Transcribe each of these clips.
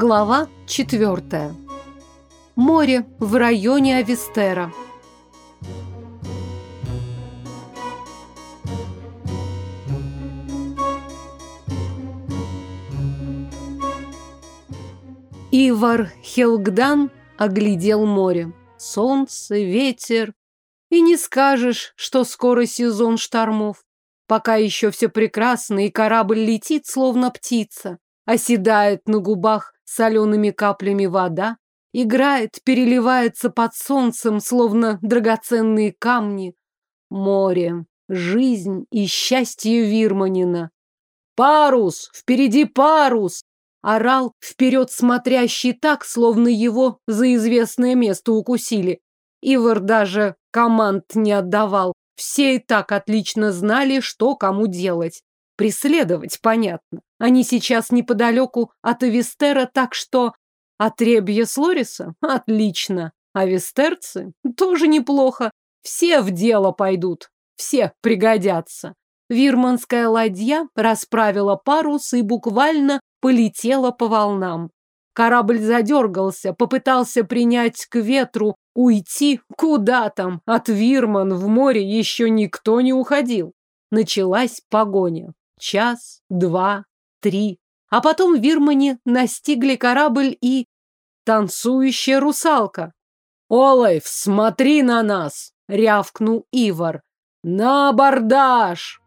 Глава 4. Море в районе Авестера. Ивар Хелгдан оглядел море. Солнце, ветер. И не скажешь, что скоро сезон штормов. Пока еще все прекрасно, и корабль летит, словно птица. Оседает на губах солеными каплями вода, играет, переливается под солнцем, словно драгоценные камни. Море, жизнь и счастье Вирманина. «Парус! Впереди парус!» Орал вперед смотрящий так, словно его за известное место укусили. Ивар даже команд не отдавал. Все и так отлично знали, что кому делать. Преследовать, понятно. Они сейчас неподалеку от Авестера, так что... Отребье Слориса? Отлично. Авестерцы? Тоже неплохо. Все в дело пойдут. Все пригодятся. Вирманская ладья расправила парус и буквально полетела по волнам. Корабль задергался, попытался принять к ветру, уйти. Куда там? От Вирман в море еще никто не уходил. Началась погоня час, два, три. А потом вирмане настигли корабль и... Танцующая русалка. Олайф, смотри на нас!» — рявкнул Ивар. «На абордаж!»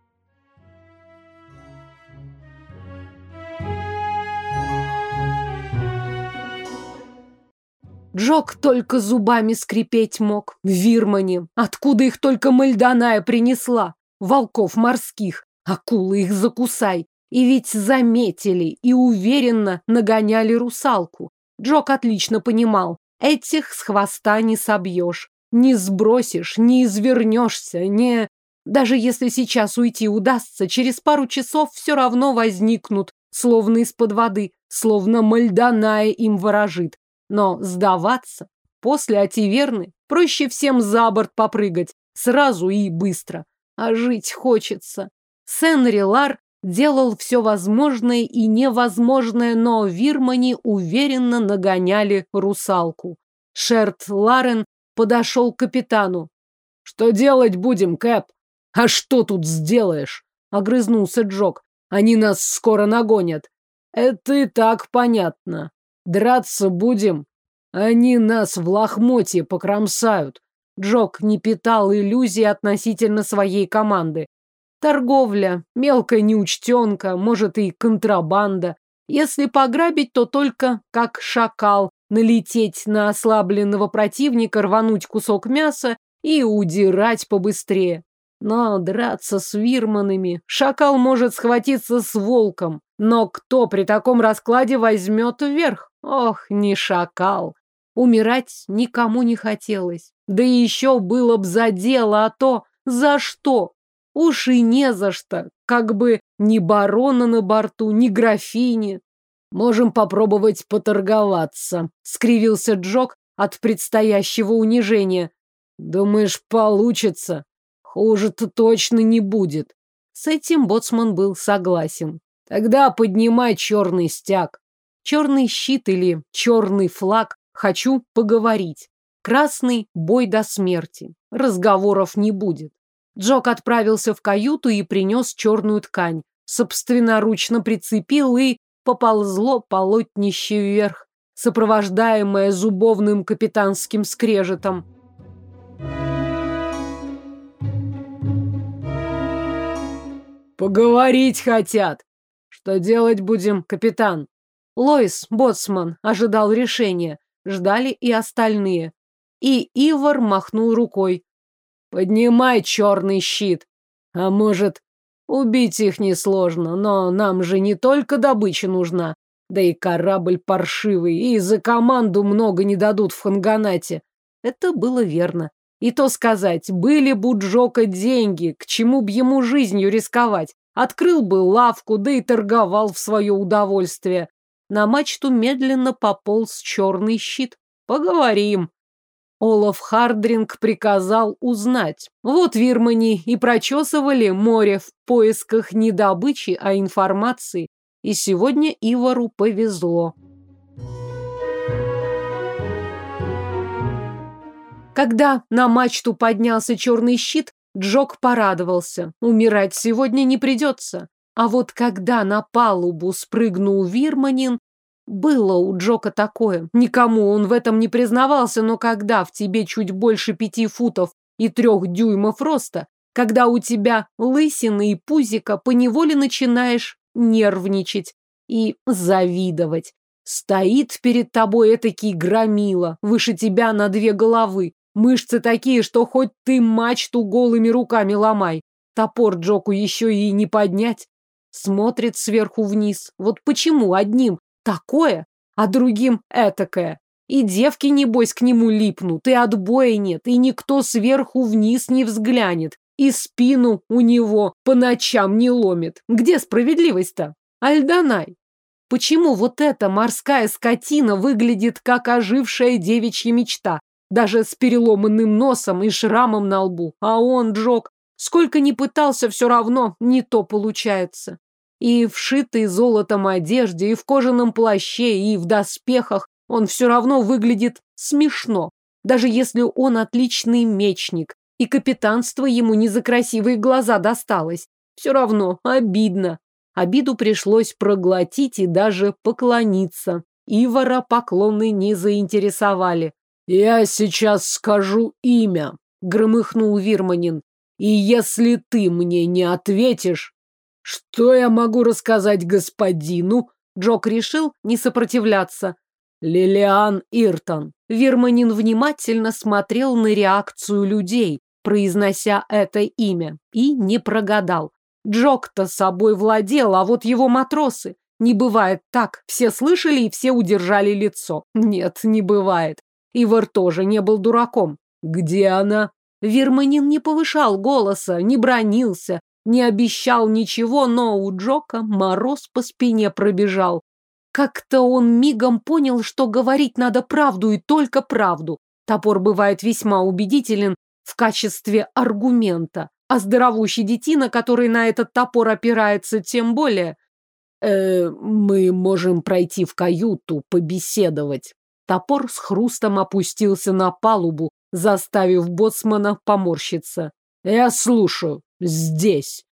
Джок только зубами скрипеть мог. В Вирмане. Откуда их только Мальданая принесла? Волков морских. Акулы их закусай. И ведь заметили и уверенно нагоняли русалку. Джок отлично понимал, этих с хвоста не собьешь, не сбросишь, не извернешься, не... Даже если сейчас уйти удастся, через пару часов все равно возникнут, словно из-под воды, словно Мальданая им ворожит. Но сдаваться после Ативерны проще всем за борт попрыгать, сразу и быстро. А жить хочется. Сенрилар делал все возможное и невозможное, но вирмани уверенно нагоняли русалку. Шерт Ларен подошел к капитану. «Что делать будем, Кэп? А что тут сделаешь?» — огрызнулся Джок. «Они нас скоро нагонят». «Это и так понятно. Драться будем. Они нас в лохмотье покромсают». Джок не питал иллюзий относительно своей команды. Торговля, мелкая неучтенка, может и контрабанда. Если пограбить, то только как шакал, налететь на ослабленного противника, рвануть кусок мяса и удирать побыстрее. Но драться с вирманами шакал может схватиться с волком. Но кто при таком раскладе возьмет вверх? Ох, не шакал. Умирать никому не хотелось. Да еще было б за дело, а то за что? Уж и не за что, как бы ни барона на борту, ни графини. Можем попробовать поторговаться, скривился Джок от предстоящего унижения. Думаешь, получится? Хуже-то точно не будет. С этим боцман был согласен. Тогда поднимай черный стяг. Черный щит или черный флаг. Хочу поговорить. Красный бой до смерти. Разговоров не будет. Джок отправился в каюту и принес черную ткань. Собственноручно прицепил и поползло полотнище вверх, сопровождаемое зубовным капитанским скрежетом. «Поговорить хотят!» «Что делать будем, капитан?» Лоис, боцман, ожидал решения. Ждали и остальные. И Ивар махнул рукой. Поднимай черный щит. А может, убить их несложно, но нам же не только добыча нужна, да и корабль паршивый, и за команду много не дадут в Ханганате. Это было верно. И то сказать, были бы у Джока деньги, к чему б ему жизнью рисковать. Открыл бы лавку, да и торговал в свое удовольствие. На мачту медленно пополз черный щит. Поговорим. Олаф Хардринг приказал узнать. Вот вирмани и прочесывали море в поисках не добычи, а информации. И сегодня Ивару повезло. Когда на мачту поднялся черный щит, Джок порадовался. Умирать сегодня не придется. А вот когда на палубу спрыгнул Вирманин, было у Джока такое. Никому он в этом не признавался, но когда в тебе чуть больше пяти футов и трех дюймов роста, когда у тебя лысины и пузика, поневоле начинаешь нервничать и завидовать. Стоит перед тобой этакий громила, выше тебя на две головы, мышцы такие, что хоть ты мачту голыми руками ломай. Топор Джоку еще и не поднять. Смотрит сверху вниз. Вот почему одним такое, а другим этакое. И девки, небось, к нему липнут, и отбоя нет, и никто сверху вниз не взглянет, и спину у него по ночам не ломит. Где справедливость-то? Альданай, почему вот эта морская скотина выглядит как ожившая девичья мечта, даже с переломанным носом и шрамом на лбу, а он, Джок, сколько ни пытался, все равно не то получается и в шитой золотом одежде, и в кожаном плаще, и в доспехах, он все равно выглядит смешно, даже если он отличный мечник, и капитанство ему не за красивые глаза досталось. Все равно обидно. Обиду пришлось проглотить и даже поклониться. Ивара поклоны не заинтересовали. «Я сейчас скажу имя», — громыхнул Вирманин. «И если ты мне не ответишь, «Что я могу рассказать господину?» Джок решил не сопротивляться. «Лилиан Иртон». Верманин внимательно смотрел на реакцию людей, произнося это имя, и не прогадал. Джок-то собой владел, а вот его матросы. Не бывает так. Все слышали и все удержали лицо. Нет, не бывает. Ивар тоже не был дураком. «Где она?» Верманин не повышал голоса, не бронился, не обещал ничего, но у Джока мороз по спине пробежал. Как-то он мигом понял, что говорить надо правду и только правду. Топор бывает весьма убедителен в качестве аргумента. А здоровущий детина, который на этот топор опирается, тем более. Э, мы можем пройти в каюту, побеседовать. Топор с хрустом опустился на палубу, заставив боцмана поморщиться. Э, «Я слушаю. Здесь».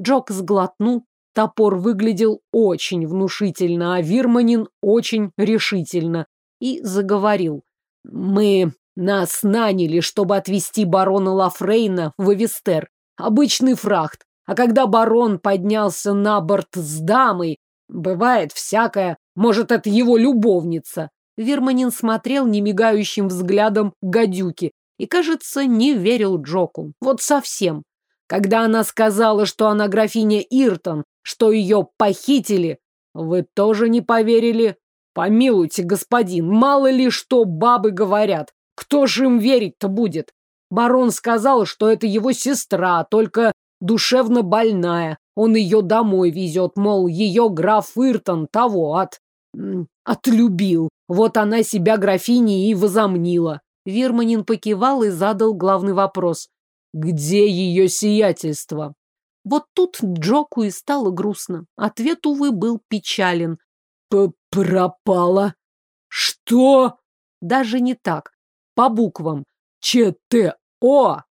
Джок сглотнул. Топор выглядел очень внушительно, а Вирманин очень решительно. И заговорил. «Мы нас наняли, чтобы отвезти барона Лафрейна в Эвестер. Обычный фрахт. А когда барон поднялся на борт с дамой, бывает всякое, может, это его любовница». Вирманин смотрел немигающим взглядом гадюки, и, кажется, не верил Джоку. Вот совсем. Когда она сказала, что она графиня Иртон, что ее похитили, вы тоже не поверили? Помилуйте, господин, мало ли что бабы говорят. Кто же им верить-то будет? Барон сказал, что это его сестра, только душевно больная. Он ее домой везет, мол, ее граф Иртон того от... отлюбил. Вот она себя графиней и возомнила. Верманин покивал и задал главный вопрос. «Где ее сиятельство?» Вот тут Джоку и стало грустно. Ответ, увы, был печален. П «Пропала». «Что?» Даже не так. По буквам. Ч Т О.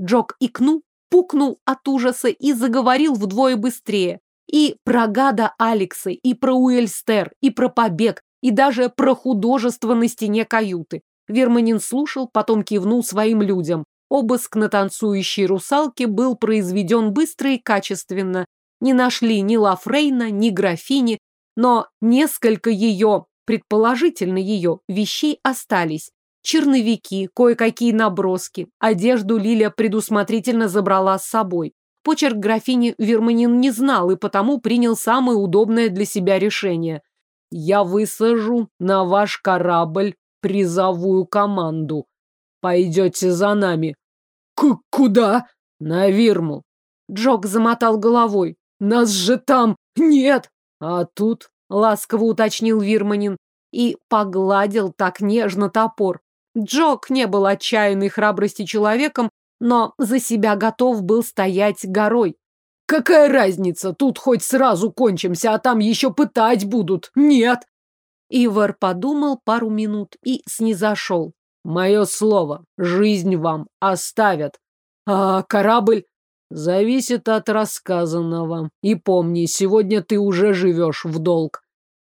Джок икнул, пукнул от ужаса и заговорил вдвое быстрее. И про гада Алекса, и про Уэльстер, и про побег, и даже про художество на стене каюты. Верманин слушал, потом кивнул своим людям. Обыск на танцующей русалке был произведен быстро и качественно. Не нашли ни Лафрейна, ни графини, но несколько ее, предположительно ее, вещей остались. Черновики, кое-какие наброски. Одежду Лиля предусмотрительно забрала с собой. Почерк графини Верманин не знал и потому принял самое удобное для себя решение. «Я высажу на ваш корабль призовую команду. Пойдете за нами». К «Куда?» «На Вирму». Джок замотал головой. «Нас же там нет!» «А тут?» — ласково уточнил Вирманин и погладил так нежно топор. Джок не был отчаянной храбрости человеком, но за себя готов был стоять горой. «Какая разница? Тут хоть сразу кончимся, а там еще пытать будут. Нет!» Ивар подумал пару минут и снизошел. «Мое слово, жизнь вам оставят. А корабль...» «Зависит от рассказанного. И помни, сегодня ты уже живешь в долг».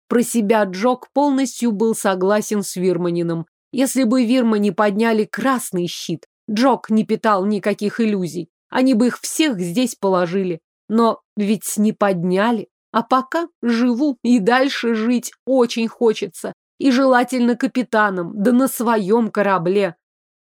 Про себя Джок полностью был согласен с Вирманином. Если бы Вирмани подняли красный щит, Джок не питал никаких иллюзий. Они бы их всех здесь положили. Но ведь не подняли. А пока живу и дальше жить очень хочется. И желательно капитаном, да на своем корабле.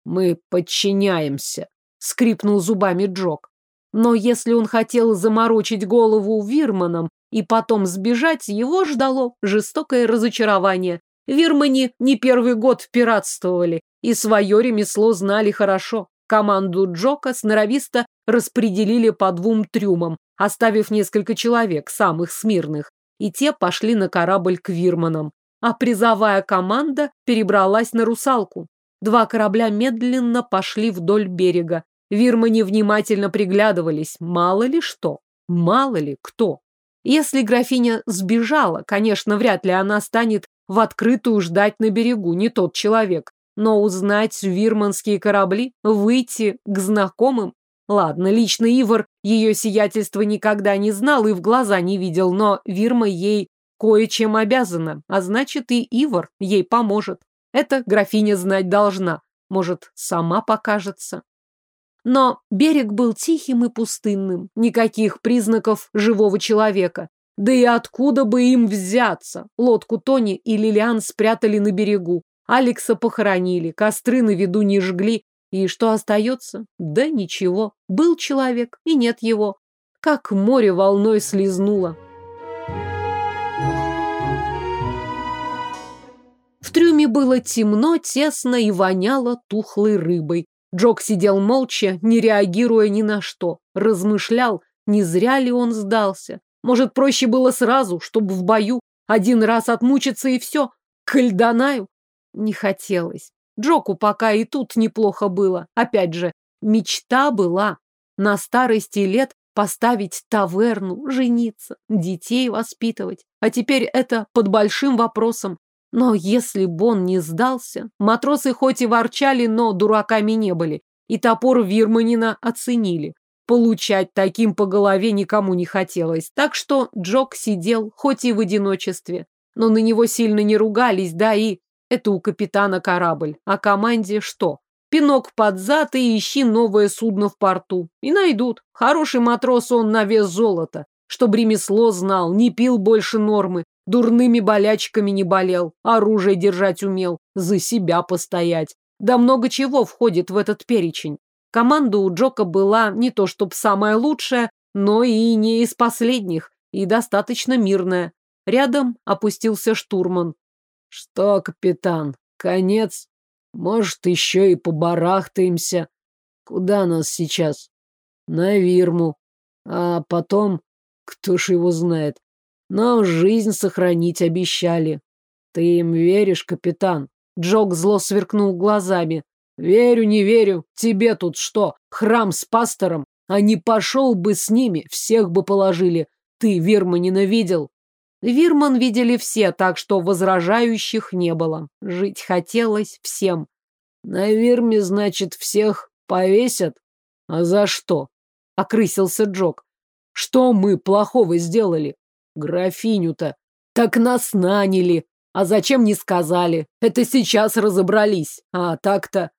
Мы подчиняемся, скрипнул зубами Джок. Но если он хотел заморочить голову Вирманом и потом сбежать, его ждало жестокое разочарование. Вирмани не первый год пиратствовали, и свое ремесло знали хорошо. Команду Джока сноровисто распределили по двум трюмам, оставив несколько человек, самых смирных, и те пошли на корабль к Вирманам, а призовая команда перебралась на русалку. Два корабля медленно пошли вдоль берега. Вирмане внимательно приглядывались, мало ли что, мало ли кто. Если графиня сбежала, конечно, вряд ли она станет в открытую ждать на берегу, не тот человек. Но узнать вирманские корабли, выйти к знакомым Ладно, лично Ивар ее сиятельство никогда не знал и в глаза не видел, но Вирма ей кое-чем обязана, а значит и Ивар ей поможет. Это графиня знать должна. Может, сама покажется. Но берег был тихим и пустынным, никаких признаков живого человека. Да и откуда бы им взяться? Лодку Тони и Лилиан спрятали на берегу, Алекса похоронили, костры на виду не жгли, и что остается? Да ничего. Был человек, и нет его. Как море волной слезнуло. В трюме было темно, тесно и воняло тухлой рыбой. Джок сидел молча, не реагируя ни на что. Размышлял, не зря ли он сдался. Может, проще было сразу, чтобы в бою один раз отмучиться и все. К Эльдонаю не хотелось. Джоку пока и тут неплохо было. Опять же, мечта была на старости лет поставить таверну, жениться, детей воспитывать. А теперь это под большим вопросом. Но если бы он не сдался, матросы хоть и ворчали, но дураками не были, и топор Вирманина оценили. Получать таким по голове никому не хотелось, так что Джок сидел, хоть и в одиночестве. Но на него сильно не ругались, да и это у капитана корабль, а команде что? Пинок под зад и ищи новое судно в порту. И найдут. Хороший матрос он на вес золота, чтоб ремесло знал, не пил больше нормы, дурными болячками не болел, оружие держать умел, за себя постоять. Да много чего входит в этот перечень. Команда у Джока была не то чтоб самая лучшая, но и не из последних, и достаточно мирная. Рядом опустился штурман, «Что, капитан, конец? Может, еще и побарахтаемся? Куда нас сейчас?» «На Вирму. А потом, кто ж его знает, нам жизнь сохранить обещали. Ты им веришь, капитан?» Джок зло сверкнул глазами. «Верю, не верю. Тебе тут что? Храм с пастором? А не пошел бы с ними, всех бы положили. Ты Вирма ненавидел?» Вирман видели все, так что возражающих не было. Жить хотелось всем. «На Вирме, значит, всех повесят? А за что?» — окрысился Джок. «Что мы плохого сделали? Графиню-то. Так нас наняли. А зачем не сказали? Это сейчас разобрались. А так-то...»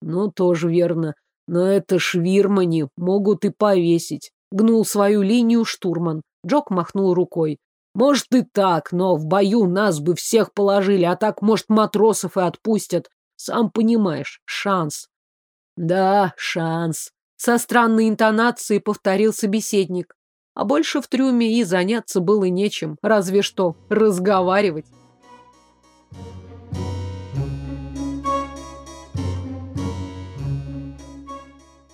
«Ну, тоже верно. Но это ж Вирмани. Могут и повесить». Гнул свою линию штурман. Джок махнул рукой. Может, и так, но в бою нас бы всех положили, а так, может, матросов и отпустят. Сам понимаешь, шанс. Да, шанс. Со странной интонацией повторил собеседник. А больше в трюме и заняться было нечем, разве что разговаривать.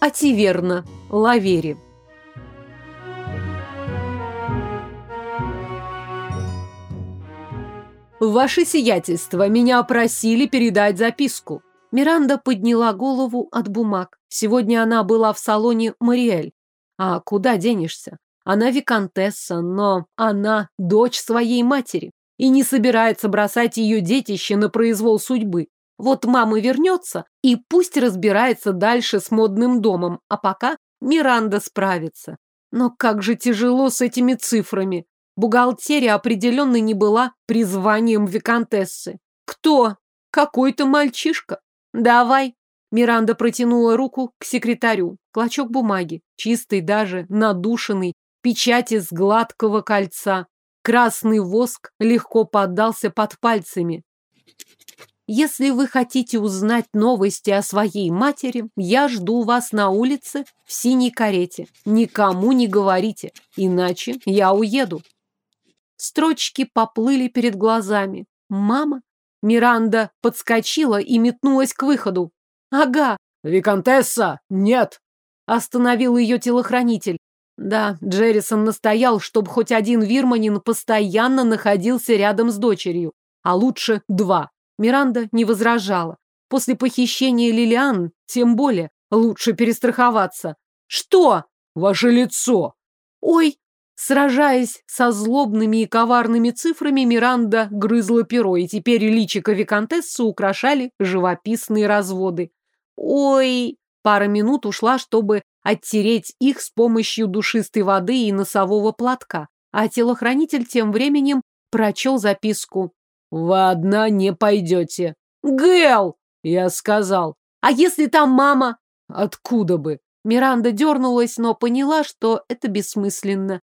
Ативерно Лавери. «Ваше сиятельство, меня просили передать записку». Миранда подняла голову от бумаг. Сегодня она была в салоне Мариэль. А куда денешься? Она виконтесса, но она дочь своей матери и не собирается бросать ее детище на произвол судьбы. Вот мама вернется и пусть разбирается дальше с модным домом, а пока Миранда справится. Но как же тяжело с этими цифрами. Бухгалтерия определенно не была призванием виконтессы. Кто? Какой-то мальчишка. Давай. Миранда протянула руку к секретарю. Клочок бумаги, чистый даже, надушенный, печать из гладкого кольца. Красный воск легко поддался под пальцами. Если вы хотите узнать новости о своей матери, я жду вас на улице в синей карете. Никому не говорите, иначе я уеду. Строчки поплыли перед глазами. «Мама?» Миранда подскочила и метнулась к выходу. «Ага!» «Викантесса! Нет!» Остановил ее телохранитель. Да, Джеррисон настоял, чтобы хоть один вирманин постоянно находился рядом с дочерью, а лучше два. Миранда не возражала. После похищения Лилиан, тем более, лучше перестраховаться. «Что?» «Ваше лицо!» «Ой!» Сражаясь со злобными и коварными цифрами, Миранда грызла перо, и теперь личико виконтессы украшали живописные разводы. «Ой!» Пара минут ушла, чтобы оттереть их с помощью душистой воды и носового платка, а телохранитель тем временем прочел записку. «Вы одна не пойдете». «Гэл!» Я сказал. «А если там мама?» «Откуда бы?» Миранда дернулась, но поняла, что это бессмысленно.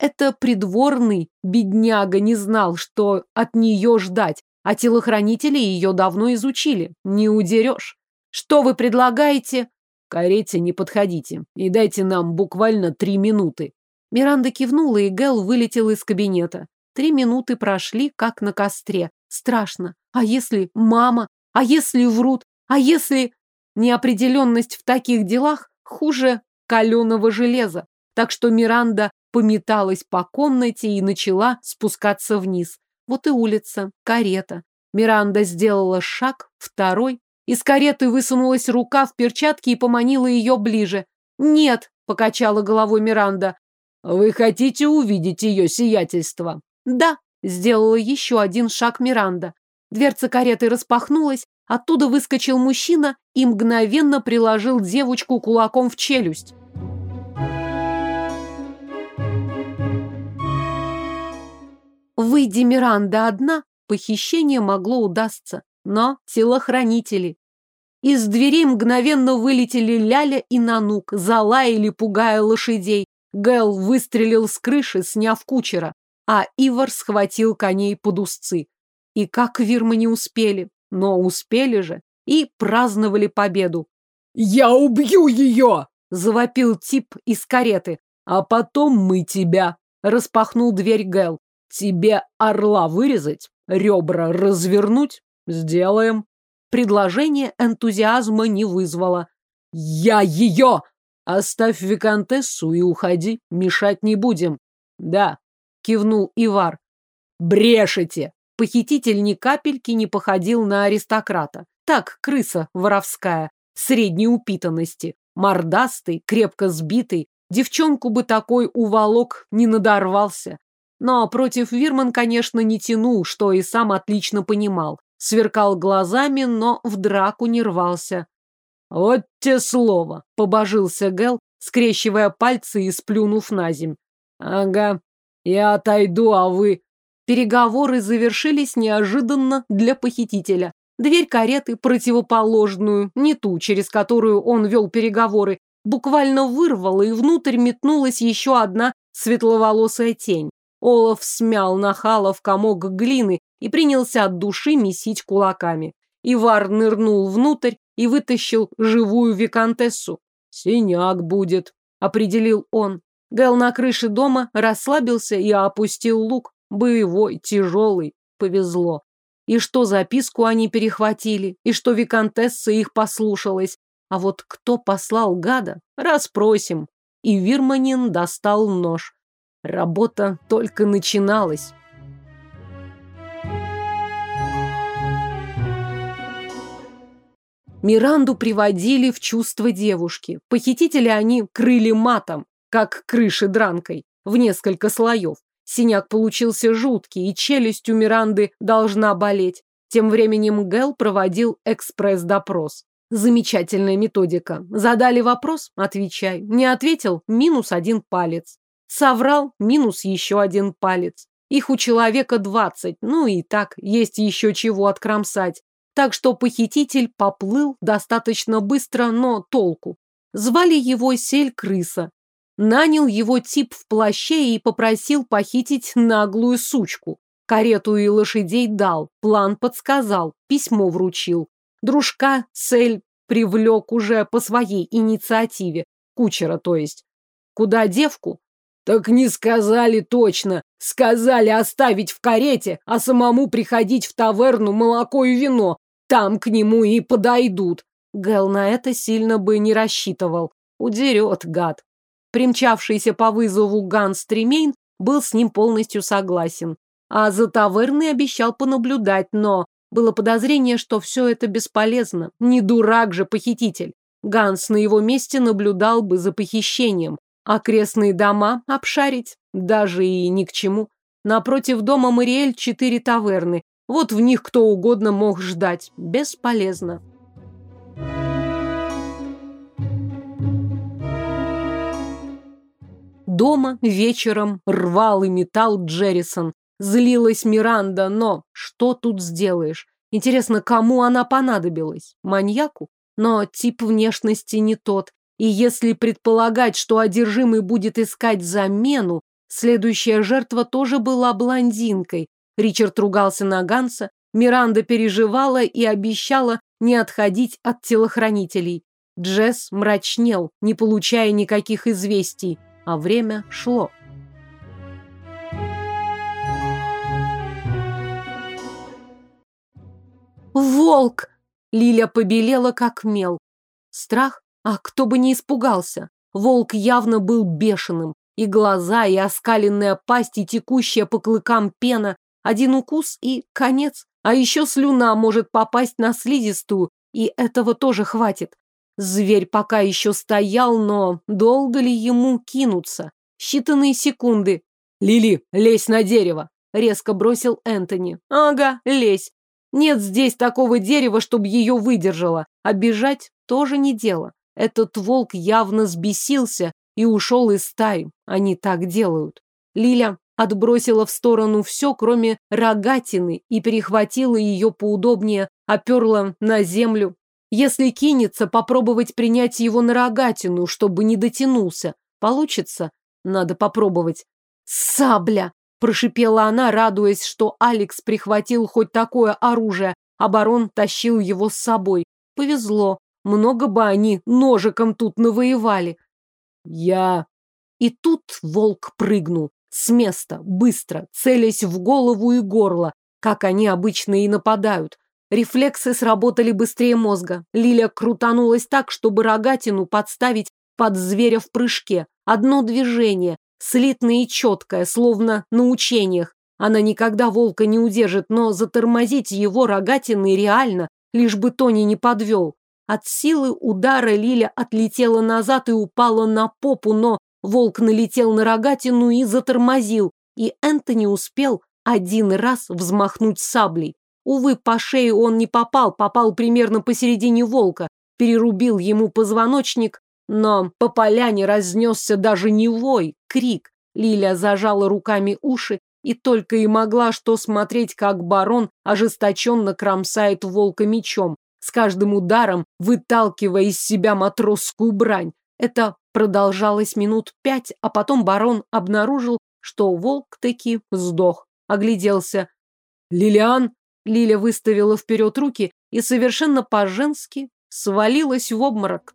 Это придворный бедняга не знал, что от нее ждать, а телохранители ее давно изучили. Не удерешь. Что вы предлагаете? Карете не подходите и дайте нам буквально три минуты. Миранда кивнула, и Гэл вылетел из кабинета. Три минуты прошли, как на костре. Страшно. А если мама? А если врут? А если... Неопределенность в таких делах хуже каленого железа. Так что Миранда пометалась по комнате и начала спускаться вниз. Вот и улица, карета. Миранда сделала шаг, второй. Из кареты высунулась рука в перчатке и поманила ее ближе. «Нет!» – покачала головой Миранда. «Вы хотите увидеть ее сиятельство?» «Да!» – сделала еще один шаг Миранда. Дверца кареты распахнулась, оттуда выскочил мужчина и мгновенно приложил девочку кулаком в челюсть. Выйди Миранда одна, похищение могло удастся, но телохранители. Из двери мгновенно вылетели Ляля и Нанук, залаяли, пугая лошадей. Гэл выстрелил с крыши, сняв кучера, а Ивар схватил коней под узцы. И как Вирмы не успели, но успели же и праздновали победу. «Я убью ее!» – завопил тип из кареты. «А потом мы тебя!» – распахнул дверь Гэл тебе орла вырезать, ребра развернуть? Сделаем. Предложение энтузиазма не вызвало. Я ее! Оставь виконтессу и уходи, мешать не будем. Да, кивнул Ивар. Брешете! Похититель ни капельки не походил на аристократа. Так, крыса воровская, средней упитанности. Мордастый, крепко сбитый. Девчонку бы такой уволок не надорвался. Но против Вирман, конечно, не тянул, что и сам отлично понимал. Сверкал глазами, но в драку не рвался. «Вот те слово!» — побожился Гэл, скрещивая пальцы и сплюнув на земь. «Ага, я отойду, а вы...» Переговоры завершились неожиданно для похитителя. Дверь кареты, противоположную, не ту, через которую он вел переговоры, буквально вырвала, и внутрь метнулась еще одна светловолосая тень. Олаф смял Нахалов комок глины и принялся от души месить кулаками. Ивар нырнул внутрь и вытащил живую виконтессу. «Синяк будет», — определил он. Гэл на крыше дома расслабился и опустил лук. Боевой, тяжелый. Повезло. И что записку они перехватили, и что виконтесса их послушалась. А вот кто послал гада, расспросим. И Вирманин достал нож. Работа только начиналась. Миранду приводили в чувство девушки. Похитители они крыли матом, как крыши дранкой, в несколько слоев. Синяк получился жуткий, и челюсть у Миранды должна болеть. Тем временем Гэл проводил экспресс-допрос. Замечательная методика. Задали вопрос – отвечай. Не ответил – минус один палец. Соврал минус еще один палец. Их у человека двадцать, ну и так, есть еще чего откромсать. Так что похититель поплыл достаточно быстро, но толку. Звали его Сель-крыса. Нанял его тип в плаще и попросил похитить наглую сучку. Карету и лошадей дал, план подсказал, письмо вручил. Дружка Сель привлек уже по своей инициативе, кучера то есть. Куда девку? Так не сказали точно. Сказали оставить в карете, а самому приходить в таверну молоко и вино. Там к нему и подойдут. Гэл на это сильно бы не рассчитывал. Удерет, гад. Примчавшийся по вызову Ган Стремейн был с ним полностью согласен. А за таверны обещал понаблюдать, но было подозрение, что все это бесполезно. Не дурак же похититель. Ганс на его месте наблюдал бы за похищением, окрестные дома обшарить, даже и ни к чему. Напротив дома Мариэль четыре таверны. Вот в них кто угодно мог ждать. Бесполезно. Дома вечером рвал и метал Джеррисон. Злилась Миранда, но что тут сделаешь? Интересно, кому она понадобилась? Маньяку? Но тип внешности не тот. И если предполагать, что одержимый будет искать замену, следующая жертва тоже была блондинкой. Ричард ругался на Ганса, Миранда переживала и обещала не отходить от телохранителей. Джесс мрачнел, не получая никаких известий, а время шло. «Волк!» Лиля побелела, как мел. Страх а кто бы не испугался? Волк явно был бешеным. И глаза, и оскаленная пасть, и текущая по клыкам пена. Один укус и конец. А еще слюна может попасть на слизистую, и этого тоже хватит. Зверь пока еще стоял, но долго ли ему кинуться? Считанные секунды. «Лили, лезь на дерево!» — резко бросил Энтони. «Ага, лезь. Нет здесь такого дерева, чтобы ее выдержало, а бежать тоже не дело. Этот волк явно сбесился и ушел из стаи. Они так делают. Лиля отбросила в сторону все, кроме рогатины, и перехватила ее поудобнее, оперла на землю. Если кинется, попробовать принять его на рогатину, чтобы не дотянулся. Получится? Надо попробовать. «Сабля!» – прошипела она, радуясь, что Алекс прихватил хоть такое оружие, а барон тащил его с собой. Повезло, много бы они ножиком тут навоевали. Я... И тут волк прыгнул. С места, быстро, целясь в голову и горло, как они обычно и нападают. Рефлексы сработали быстрее мозга. Лиля крутанулась так, чтобы рогатину подставить под зверя в прыжке. Одно движение, слитное и четкое, словно на учениях. Она никогда волка не удержит, но затормозить его рогатиной реально, лишь бы Тони не подвел. От силы удара Лиля отлетела назад и упала на попу, но волк налетел на рогатину и затормозил, и Энтони успел один раз взмахнуть саблей. Увы, по шее он не попал, попал примерно посередине волка, перерубил ему позвоночник, но по поляне разнесся даже не вой, крик. Лиля зажала руками уши и только и могла что смотреть, как барон ожесточенно кромсает волка мечом, с каждым ударом выталкивая из себя матросскую брань. Это продолжалось минут пять, а потом барон обнаружил, что волк таки сдох. Огляделся. «Лилиан!» Лиля выставила вперед руки и совершенно по-женски свалилась в обморок.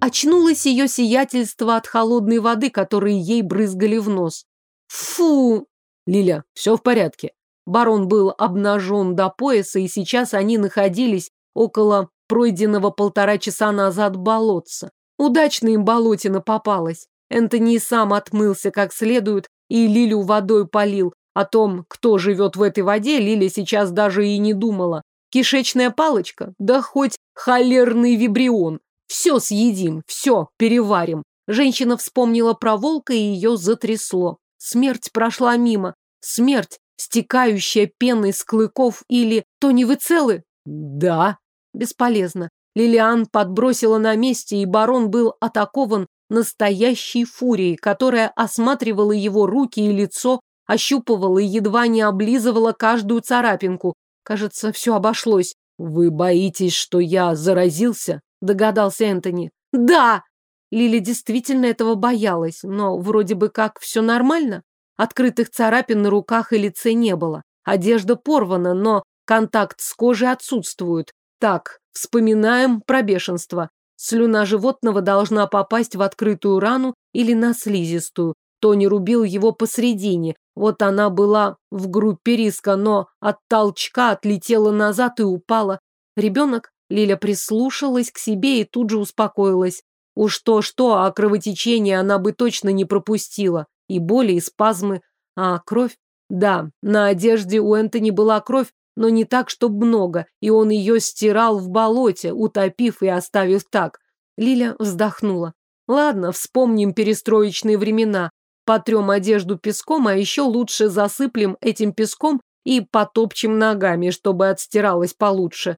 Очнулось ее сиятельство от холодной воды, которые ей брызгали в нос. «Фу!» Лиля, все в порядке. Барон был обнажен до пояса, и сейчас они находились около пройденного полтора часа назад болотца. Удачно им болотина попалась. Энтони сам отмылся как следует и Лилю водой полил. О том, кто живет в этой воде, Лиля сейчас даже и не думала. Кишечная палочка? Да хоть холерный вибрион. Все съедим, все переварим. Женщина вспомнила про волка и ее затрясло. Смерть прошла мимо. Смерть, стекающая пеной с клыков или... То не вы целы? Да. Бесполезно. Лилиан подбросила на месте, и барон был атакован настоящей фурией, которая осматривала его руки и лицо, ощупывала и едва не облизывала каждую царапинку. Кажется, все обошлось. «Вы боитесь, что я заразился?» – догадался Энтони. «Да!» Лили действительно этого боялась, но вроде бы как все нормально. Открытых царапин на руках и лице не было. Одежда порвана, но контакт с кожей отсутствует. Так, вспоминаем про бешенство. Слюна животного должна попасть в открытую рану или на слизистую. Тони рубил его посредине. Вот она была в группе риска, но от толчка отлетела назад и упала. Ребенок, Лиля прислушалась к себе и тут же успокоилась. Уж то-что, а кровотечение она бы точно не пропустила. И боли, и спазмы. А кровь? Да, на одежде у Энтони была кровь, но не так, чтобы много, и он ее стирал в болоте, утопив и оставив так. Лиля вздохнула. Ладно, вспомним перестроечные времена. Потрем одежду песком, а еще лучше засыплем этим песком и потопчем ногами, чтобы отстиралось получше.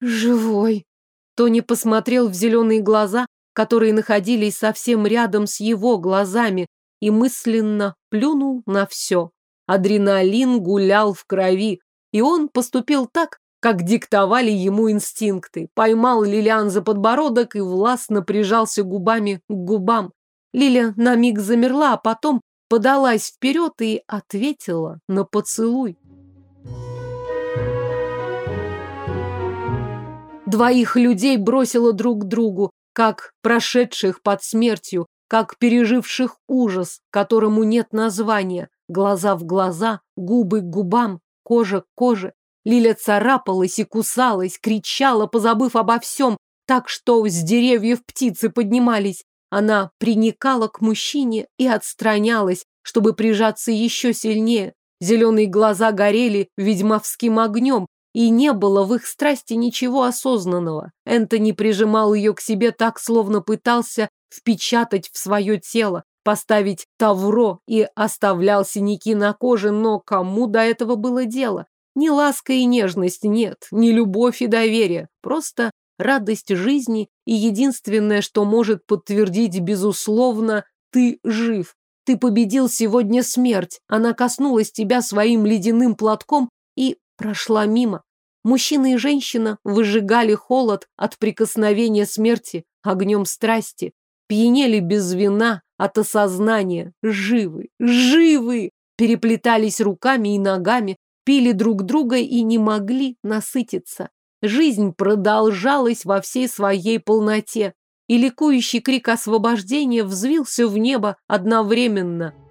Живой. Тони посмотрел в зеленые глаза, которые находились совсем рядом с его глазами, и мысленно плюнул на все. Адреналин гулял в крови, и он поступил так, как диктовали ему инстинкты. Поймал Лилиан за подбородок и властно прижался губами к губам. Лиля на миг замерла, а потом подалась вперед и ответила на поцелуй. Двоих людей бросило друг к другу как прошедших под смертью, как переживших ужас, которому нет названия. Глаза в глаза, губы к губам, кожа к коже. Лиля царапалась и кусалась, кричала, позабыв обо всем, так что с деревьев птицы поднимались. Она приникала к мужчине и отстранялась, чтобы прижаться еще сильнее. Зеленые глаза горели ведьмовским огнем, и не было в их страсти ничего осознанного. Энтони прижимал ее к себе так, словно пытался впечатать в свое тело, поставить тавро и оставлял синяки на коже, но кому до этого было дело? Ни ласка и нежность нет, ни любовь и доверие, просто радость жизни и единственное, что может подтвердить, безусловно, ты жив. Ты победил сегодня смерть, она коснулась тебя своим ледяным платком и прошла мимо. Мужчина и женщина выжигали холод от прикосновения смерти огнем страсти, пьянели без вина от осознания, живы, живы, переплетались руками и ногами, пили друг друга и не могли насытиться. Жизнь продолжалась во всей своей полноте, и ликующий крик освобождения взвился в небо одновременно –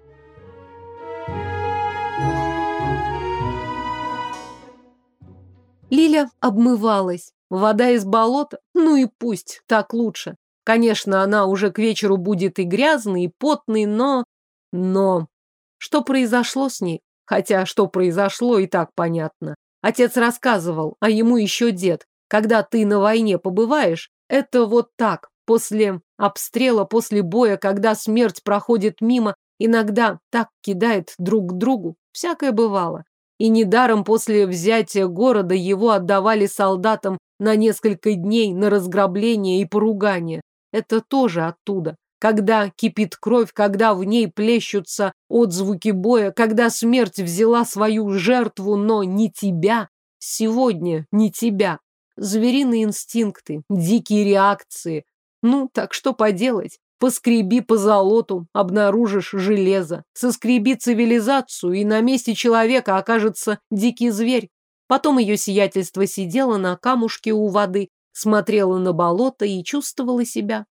Лиля обмывалась. Вода из болота? Ну и пусть, так лучше. Конечно, она уже к вечеру будет и грязной, и потной, но... Но... Что произошло с ней? Хотя, что произошло, и так понятно. Отец рассказывал, а ему еще дед. Когда ты на войне побываешь, это вот так, после обстрела, после боя, когда смерть проходит мимо, иногда так кидает друг к другу. Всякое бывало и недаром после взятия города его отдавали солдатам на несколько дней на разграбление и поругание. Это тоже оттуда. Когда кипит кровь, когда в ней плещутся отзвуки боя, когда смерть взяла свою жертву, но не тебя, сегодня не тебя. Звериные инстинкты, дикие реакции. Ну, так что поделать? Поскреби по золоту, обнаружишь железо. Соскреби цивилизацию, и на месте человека окажется дикий зверь. Потом ее сиятельство сидело на камушке у воды, смотрела на болото и чувствовала себя.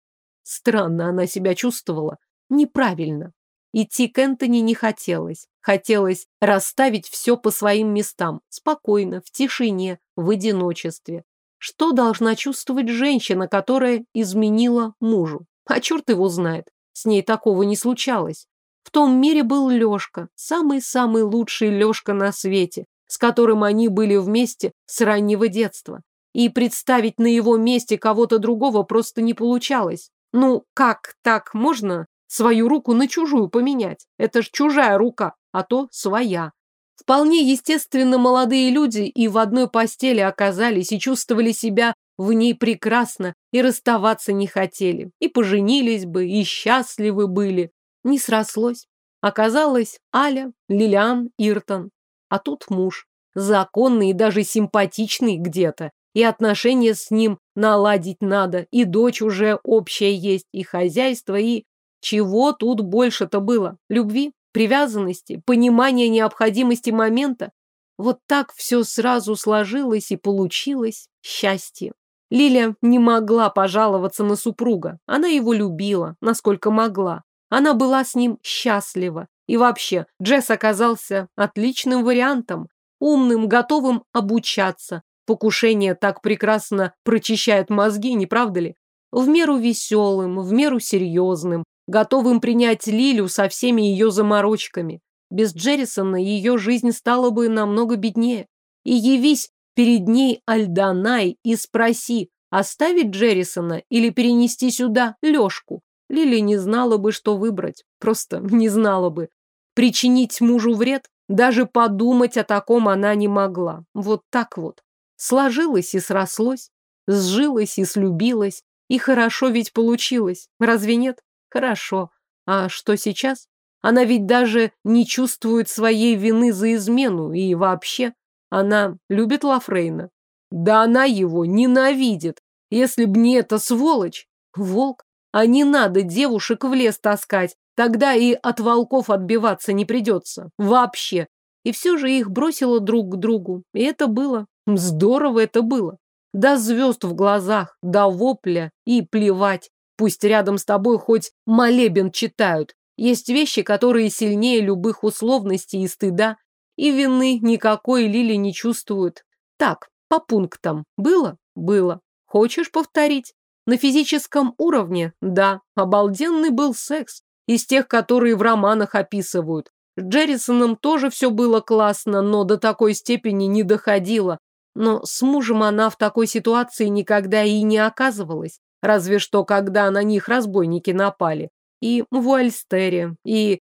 Странно она себя чувствовала. Неправильно. Идти к Энтони не хотелось. Хотелось расставить все по своим местам, спокойно, в тишине, в одиночестве. Что должна чувствовать женщина, которая изменила мужу? А черт его знает, с ней такого не случалось. В том мире был Лёшка, самый-самый лучший Лёшка на свете, с которым они были вместе с раннего детства. И представить на его месте кого-то другого просто не получалось. Ну, как так можно свою руку на чужую поменять? Это ж чужая рука, а то своя. Вполне естественно, молодые люди и в одной постели оказались и чувствовали себя в ней прекрасно, и расставаться не хотели, и поженились бы, и счастливы были. Не срослось. Оказалось, Аля, Лилиан, Иртон. А тут муж. Законный и даже симпатичный где-то. И отношения с ним наладить надо. И дочь уже общая есть, и хозяйство, и... Чего тут больше-то было? Любви, привязанности, понимания необходимости момента? Вот так все сразу сложилось и получилось счастье. Лилия не могла пожаловаться на супруга. Она его любила, насколько могла. Она была с ним счастлива. И вообще, Джесс оказался отличным вариантом. Умным, готовым обучаться. Покушение так прекрасно прочищает мозги, не правда ли? В меру веселым, в меру серьезным. Готовым принять Лилю со всеми ее заморочками. Без Джеррисона ее жизнь стала бы намного беднее. И явись перед ней Альданай и спроси, оставить Джеррисона или перенести сюда Лёшку. Лили не знала бы, что выбрать. Просто не знала бы. Причинить мужу вред? Даже подумать о таком она не могла. Вот так вот. Сложилось и срослось. Сжилось и слюбилось. И хорошо ведь получилось. Разве нет? Хорошо. А что сейчас? Она ведь даже не чувствует своей вины за измену и вообще она любит Лафрейна. Да она его ненавидит. Если б не эта сволочь. Волк. А не надо девушек в лес таскать. Тогда и от волков отбиваться не придется. Вообще. И все же их бросило друг к другу. И это было. Здорово это было. До звезд в глазах, до вопля и плевать. Пусть рядом с тобой хоть молебен читают. Есть вещи, которые сильнее любых условностей и стыда и вины никакой Лили не чувствует. Так, по пунктам. Было? Было. Хочешь повторить? На физическом уровне? Да. Обалденный был секс. Из тех, которые в романах описывают. С Джеррисоном тоже все было классно, но до такой степени не доходило. Но с мужем она в такой ситуации никогда и не оказывалась. Разве что, когда на них разбойники напали. И в Уальстере, и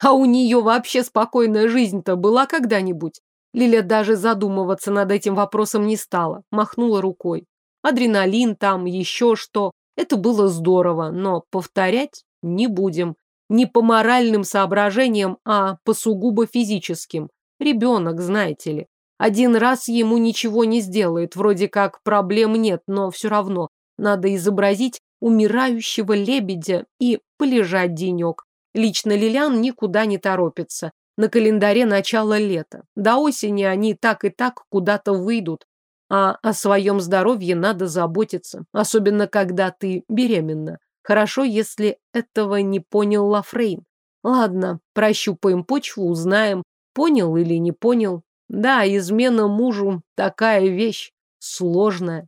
а у нее вообще спокойная жизнь-то была когда-нибудь? Лиля даже задумываться над этим вопросом не стала, махнула рукой. Адреналин там, еще что. Это было здорово, но повторять не будем. Не по моральным соображениям, а по сугубо физическим. Ребенок, знаете ли. Один раз ему ничего не сделает, вроде как проблем нет, но все равно надо изобразить умирающего лебедя и полежать денек, Лично Лилиан никуда не торопится. На календаре начало лета. До осени они так и так куда-то выйдут. А о своем здоровье надо заботиться, особенно когда ты беременна. Хорошо, если этого не понял Лафрейн. Ладно, прощупаем почву, узнаем, понял или не понял. Да, измена мужу – такая вещь, сложная.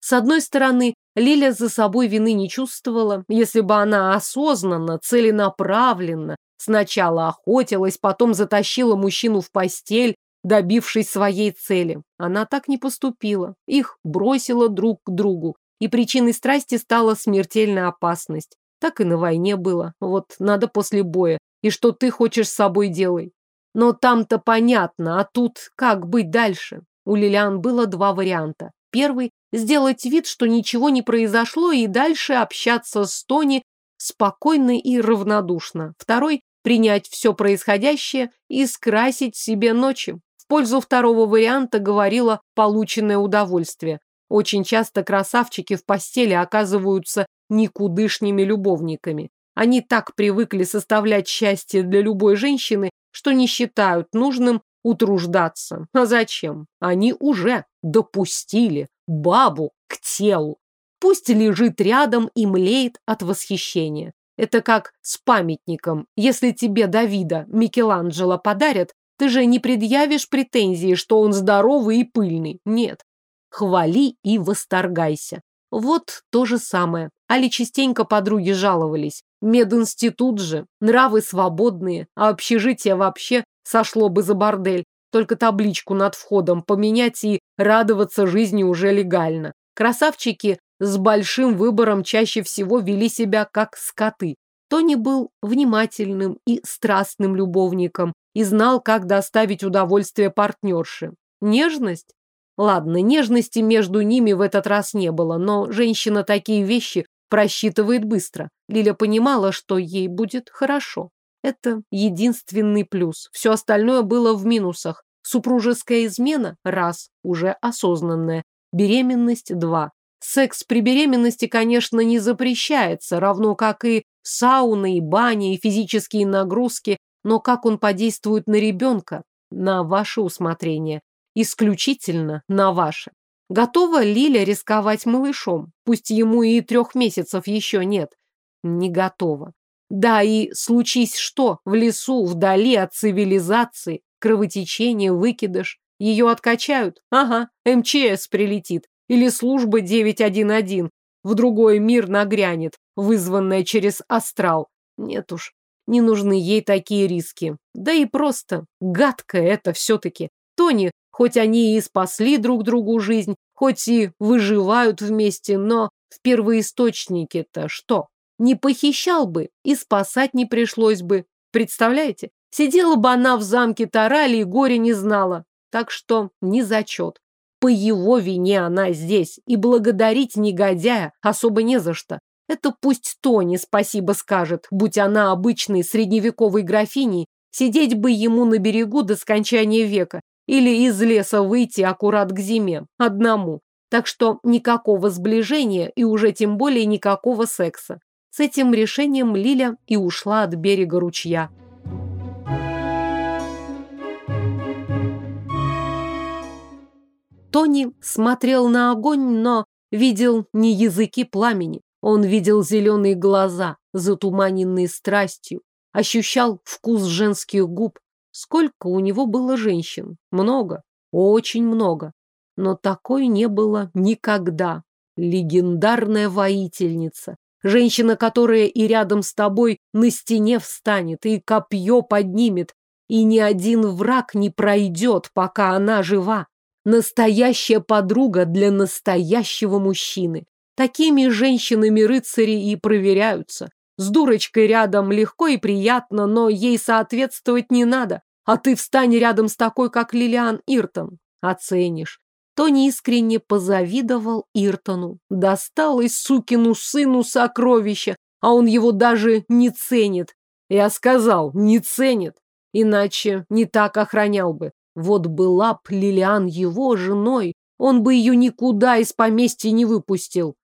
С одной стороны, Лиля за собой вины не чувствовала. Если бы она осознанно, целенаправленно сначала охотилась, потом затащила мужчину в постель, добившись своей цели, она так не поступила. Их бросила друг к другу. И причиной страсти стала смертельная опасность. Так и на войне было. Вот надо после боя. И что ты хочешь с собой делай. Но там-то понятно, а тут как быть дальше? У Лилиан было два варианта. Первый сделать вид, что ничего не произошло, и дальше общаться с Тони спокойно и равнодушно. Второй – принять все происходящее и скрасить себе ночи. В пользу второго варианта говорило полученное удовольствие. Очень часто красавчики в постели оказываются никудышними любовниками. Они так привыкли составлять счастье для любой женщины, что не считают нужным утруждаться. А зачем? Они уже допустили бабу к телу. Пусть лежит рядом и млеет от восхищения. Это как с памятником. Если тебе Давида Микеланджело подарят, ты же не предъявишь претензии, что он здоровый и пыльный. Нет. Хвали и восторгайся. Вот то же самое. Али частенько подруги жаловались. Мединститут же, нравы свободные, а общежитие вообще сошло бы за бордель. Только табличку над входом поменять и радоваться жизни уже легально. Красавчики с большим выбором чаще всего вели себя как скоты. Тони был внимательным и страстным любовником и знал, как доставить удовольствие партнерше. Нежность? Ладно, нежности между ними в этот раз не было, но женщина такие вещи просчитывает быстро. Лиля понимала, что ей будет хорошо. Это единственный плюс. Все остальное было в минусах. Супружеская измена – раз, уже осознанная. Беременность – два. Секс при беременности, конечно, не запрещается, равно как и сауны, и бани, и физические нагрузки, но как он подействует на ребенка? На ваше усмотрение. Исключительно на ваше. Готова Лиля рисковать малышом? Пусть ему и трех месяцев еще нет. Не готова. Да и случись что, в лесу, вдали от цивилизации, кровотечение, выкидыш, ее откачают. Ага, МЧС прилетит. Или служба 911. В другой мир нагрянет, вызванная через астрал. Нет уж, не нужны ей такие риски. Да и просто гадко это все-таки. Тони, хоть они и спасли друг другу жизнь, хоть и выживают вместе, но в первоисточнике-то что? не похищал бы и спасать не пришлось бы. Представляете? Сидела бы она в замке Тарали и горе не знала. Так что не зачет. По его вине она здесь, и благодарить негодяя особо не за что. Это пусть Тони спасибо скажет, будь она обычной средневековой графиней, сидеть бы ему на берегу до скончания века или из леса выйти аккурат к зиме, одному. Так что никакого сближения и уже тем более никакого секса. С этим решением Лиля и ушла от берега ручья. Тони смотрел на огонь, но видел не языки пламени. Он видел зеленые глаза, затуманенные страстью, ощущал вкус женских губ. Сколько у него было женщин? Много, очень много. Но такой не было никогда. Легендарная воительница, Женщина, которая и рядом с тобой на стене встанет, и копье поднимет, и ни один враг не пройдет, пока она жива. Настоящая подруга для настоящего мужчины. Такими женщинами рыцари и проверяются. С дурочкой рядом легко и приятно, но ей соответствовать не надо. А ты встань рядом с такой, как Лилиан Иртон. Оценишь. Тони искренне позавидовал Иртону. Досталось сукину сыну сокровища, а он его даже не ценит. Я сказал, не ценит, иначе не так охранял бы. Вот была б Лилиан его женой, он бы ее никуда из поместья не выпустил.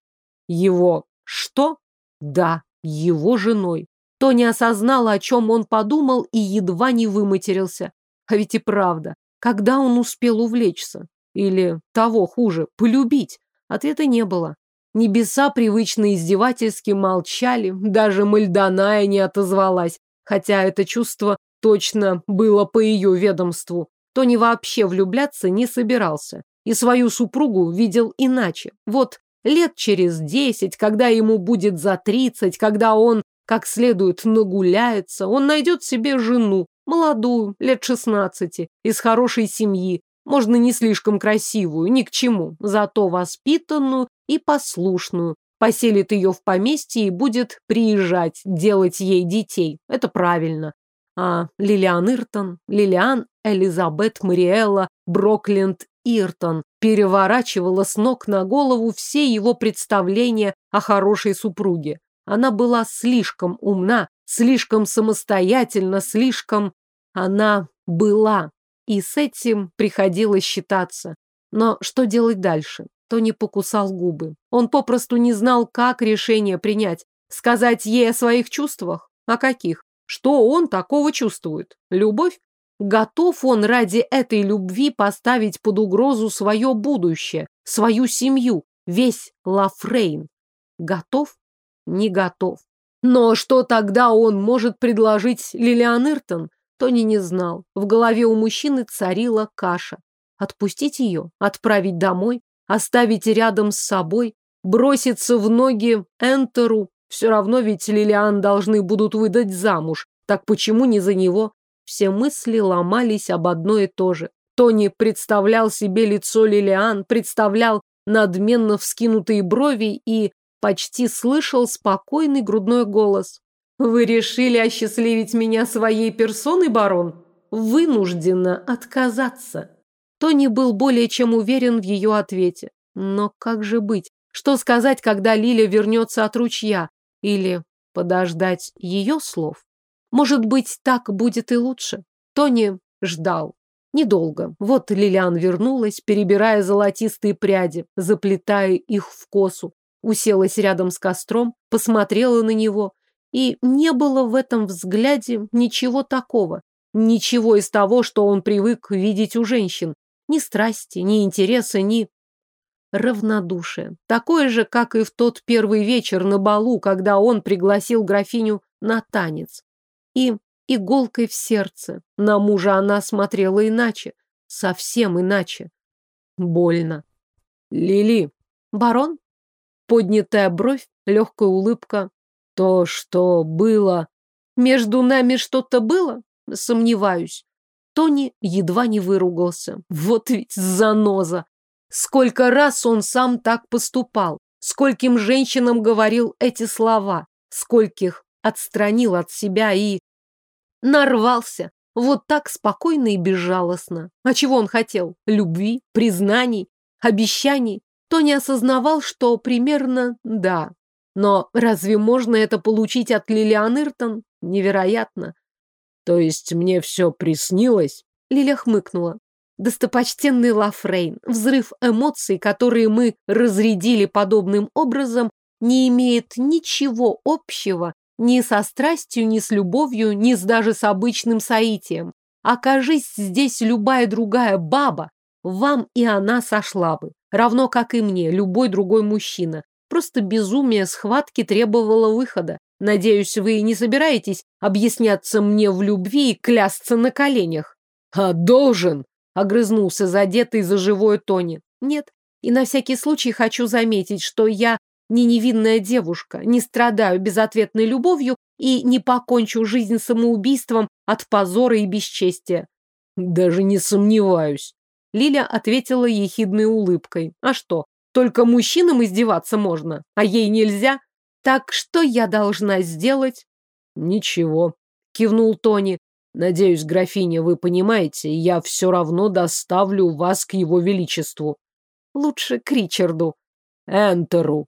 Его что? Да, его женой. Тони осознала, о чем он подумал, и едва не выматерился. А ведь и правда, когда он успел увлечься? или того хуже, полюбить. Ответа не было. Небеса привычно издевательски молчали, даже Мальдоная не отозвалась, хотя это чувство точно было по ее ведомству. Тони вообще влюбляться не собирался и свою супругу видел иначе. Вот лет через десять, когда ему будет за тридцать, когда он как следует нагуляется, он найдет себе жену, молодую, лет шестнадцати, из хорошей семьи, можно не слишком красивую, ни к чему, зато воспитанную и послушную. Поселит ее в поместье и будет приезжать, делать ей детей. Это правильно. А Лилиан Иртон, Лилиан Элизабет Мариэлла Брокленд Иртон переворачивала с ног на голову все его представления о хорошей супруге. Она была слишком умна, слишком самостоятельна, слишком... Она была и с этим приходилось считаться. Но что делать дальше? Тони покусал губы. Он попросту не знал, как решение принять. Сказать ей о своих чувствах? О каких? Что он такого чувствует? Любовь? Готов он ради этой любви поставить под угрозу свое будущее, свою семью, весь Лафрейн? Готов? Не готов. Но что тогда он может предложить Лилиан Иртон? Тони не знал. В голове у мужчины царила каша. Отпустить ее, отправить домой, оставить рядом с собой, броситься в ноги Энтеру. Все равно ведь Лилиан должны будут выдать замуж. Так почему не за него? Все мысли ломались об одно и то же. Тони представлял себе лицо Лилиан, представлял надменно вскинутые брови и почти слышал спокойный грудной голос. «Вы решили осчастливить меня своей персоной, барон?» «Вынуждена отказаться». Тони был более чем уверен в ее ответе. Но как же быть? Что сказать, когда Лиля вернется от ручья? Или подождать ее слов? Может быть, так будет и лучше? Тони ждал. Недолго. Вот Лилиан вернулась, перебирая золотистые пряди, заплетая их в косу. Уселась рядом с костром, посмотрела на него, и не было в этом взгляде ничего такого. Ничего из того, что он привык видеть у женщин. Ни страсти, ни интереса, ни... Равнодушие. Такое же, как и в тот первый вечер на балу, когда он пригласил графиню на танец. И иголкой в сердце. На мужа она смотрела иначе. Совсем иначе. Больно. Лили. Барон? Поднятая бровь, легкая улыбка, то, что было. Между нами что-то было? Сомневаюсь. Тони едва не выругался. Вот ведь заноза. Сколько раз он сам так поступал. Скольким женщинам говорил эти слова. Скольких отстранил от себя и... Нарвался. Вот так спокойно и безжалостно. А чего он хотел? Любви, признаний, обещаний? Тони осознавал, что примерно, да, но разве можно это получить от Лилиан Иртон? Невероятно. То есть мне все приснилось? Лиля хмыкнула. Достопочтенный Лафрейн, взрыв эмоций, которые мы разрядили подобным образом, не имеет ничего общего ни со страстью, ни с любовью, ни с даже с обычным соитием. Окажись здесь любая другая баба, вам и она сошла бы, равно как и мне, любой другой мужчина. Просто безумие схватки требовало выхода. Надеюсь, вы не собираетесь объясняться мне в любви и клясться на коленях. А должен, огрызнулся задетый за живое Тони. Нет, и на всякий случай хочу заметить, что я не невинная девушка, не страдаю безответной любовью и не покончу жизнь самоубийством от позора и бесчестия. Даже не сомневаюсь. Лиля ответила ехидной улыбкой. А что? Только мужчинам издеваться можно, а ей нельзя. Так что я должна сделать? Ничего, кивнул Тони. Надеюсь, графиня, вы понимаете, я все равно доставлю вас к его величеству. Лучше к Ричарду. Энтеру.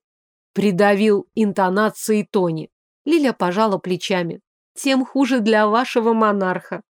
Придавил интонации Тони. Лиля пожала плечами. Тем хуже для вашего монарха.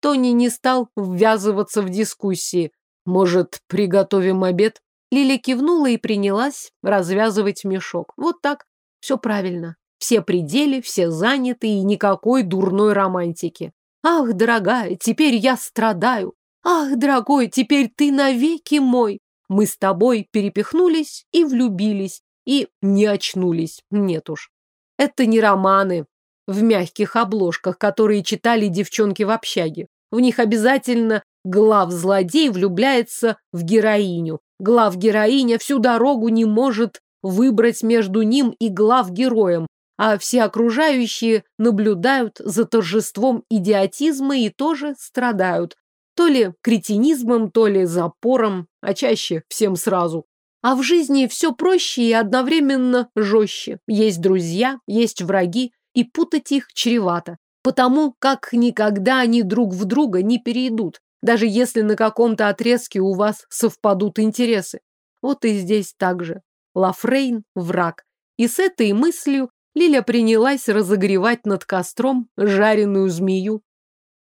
Тони не стал ввязываться в дискуссии. Может, приготовим обед? Лили кивнула и принялась развязывать мешок. Вот так. Все правильно. Все пределы, все заняты и никакой дурной романтики. Ах, дорогая, теперь я страдаю. Ах, дорогой, теперь ты навеки мой. Мы с тобой перепихнулись и влюбились. И не очнулись. Нет уж. Это не романы в мягких обложках, которые читали девчонки в общаге. В них обязательно глав злодей влюбляется в героиню, Глав героиня всю дорогу не может выбрать между ним и глав героем, а все окружающие наблюдают за торжеством идиотизма и тоже страдают. То ли кретинизмом, то ли запором, а чаще всем сразу. А в жизни все проще и одновременно жестче. Есть друзья, есть враги, и путать их чревато. Потому как никогда они друг в друга не перейдут даже если на каком-то отрезке у вас совпадут интересы. Вот и здесь так же. Лафрейн – враг. И с этой мыслью Лиля принялась разогревать над костром жареную змею,